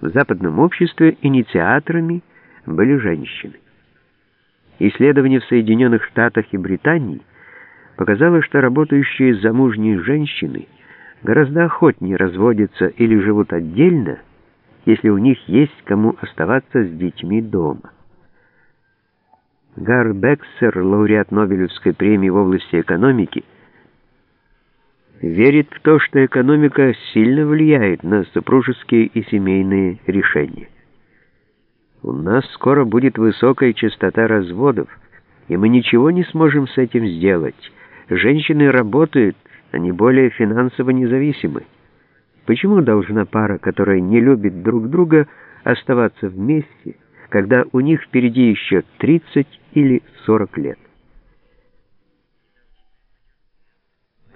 В западном обществе инициаторами были женщины. Исследование в Соединенных Штатах и Британии показало, что работающие замужние женщины гораздо охотнее разводятся или живут отдельно, если у них есть кому оставаться с детьми дома. Гар Бексер, лауреат Нобелевской премии в области экономики, верит в то, что экономика сильно влияет на супружеские и семейные решения. У нас скоро будет высокая частота разводов, и мы ничего не сможем с этим сделать. Женщины работают, они более финансово независимы. Почему должна пара, которая не любит друг друга, оставаться вместе, когда у них впереди еще 30 или 40 лет?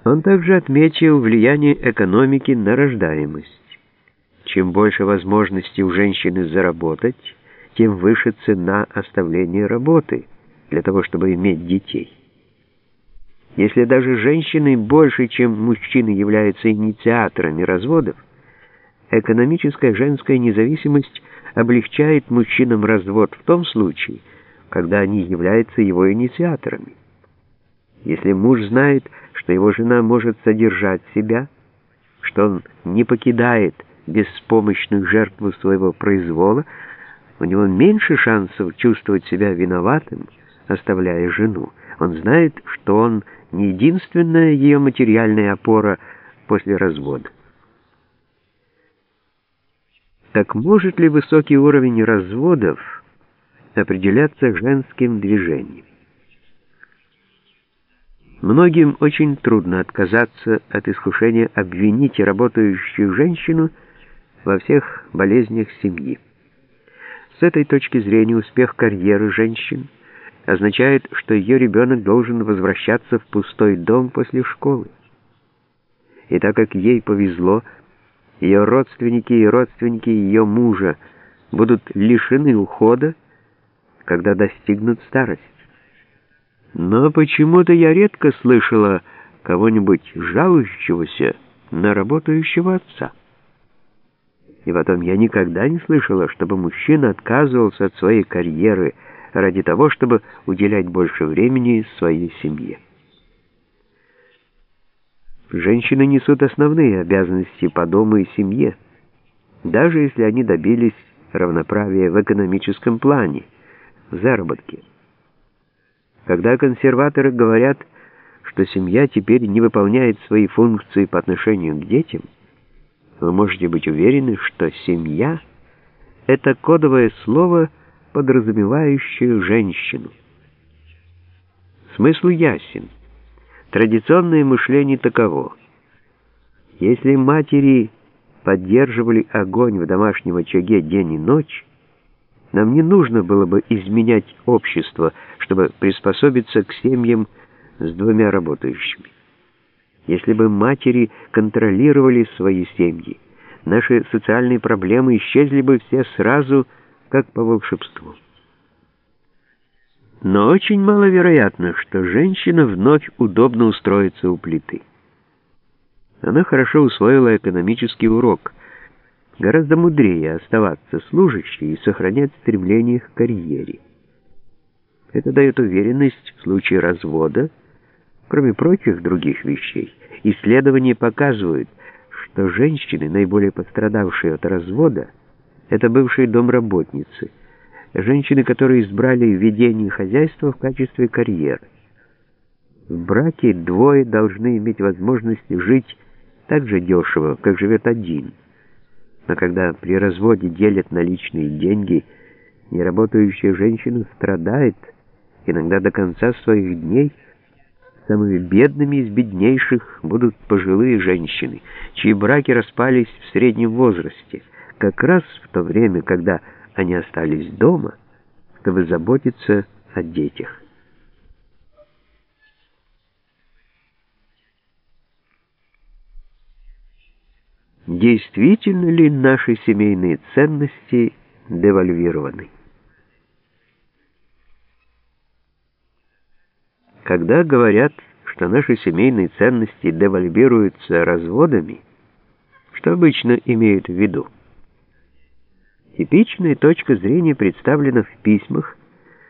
Он также отметил влияние экономики на рождаемость. Чем больше возможностей у женщины заработать, тем выше цена оставления работы для того, чтобы иметь детей. Если даже женщины больше, чем мужчины, являются инициаторами разводов, экономическая женская независимость облегчает мужчинам развод в том случае, когда они являются его инициаторами. Если муж знает, что его жена может содержать себя, что он не покидает беспомощную жертву своего произвола, у него меньше шансов чувствовать себя виноватым, оставляя жену. Он знает, что он не единственная ее материальная опора после развода. Так может ли высокий уровень разводов определяться женским движением? Многим очень трудно отказаться от искушения обвинить работающую женщину во всех болезнях семьи. С этой точки зрения успех карьеры женщин означает, что ее ребенок должен возвращаться в пустой дом после школы. И так как ей повезло, ее родственники и родственники ее мужа будут лишены ухода, когда достигнут старости. Но почему-то я редко слышала кого-нибудь жалующегося на работающего отца. И потом я никогда не слышала, чтобы мужчина отказывался от своей карьеры ради того, чтобы уделять больше времени своей семье. Женщины несут основные обязанности по дому и семье, даже если они добились равноправия в экономическом плане, в заработке. Когда консерваторы говорят, что семья теперь не выполняет свои функции по отношению к детям, вы можете быть уверены, что семья — это кодовое слово, подразумевающее женщину. Смысл ясен. Традиционное мышление таково. Если матери поддерживали огонь в домашнем очаге день и ночь, нам не нужно было бы изменять общество, чтобы приспособиться к семьям с двумя работающими. Если бы матери контролировали свои семьи, наши социальные проблемы исчезли бы все сразу, как по волшебству. Но очень маловероятно, что женщина вновь удобно устроится у плиты. Она хорошо усвоила экономический урок – Гораздо мудрее оставаться служащей и сохранять стремление к карьере. Это дает уверенность в случае развода, кроме прочих других вещей. Исследования показывают, что женщины, наиболее пострадавшие от развода, это бывшие домработницы, женщины, которые избрали ведение хозяйства в качестве карьеры. В браке двое должны иметь возможность жить так же дешево, как живет один – но когда при разводе делят наличные деньги, неработающая женщина страдает, иногда до конца своих дней. Самыми бедными из беднейших будут пожилые женщины, чьи браки распались в среднем возрасте, как раз в то время, когда они остались дома, чтобы заботиться о детях. действительно ли наши семейные ценности девальвированы. Когда говорят, что наши семейные ценности девальвируются разводами, что обычно имеют в виду? Типичная точка зрения представлена в письмах,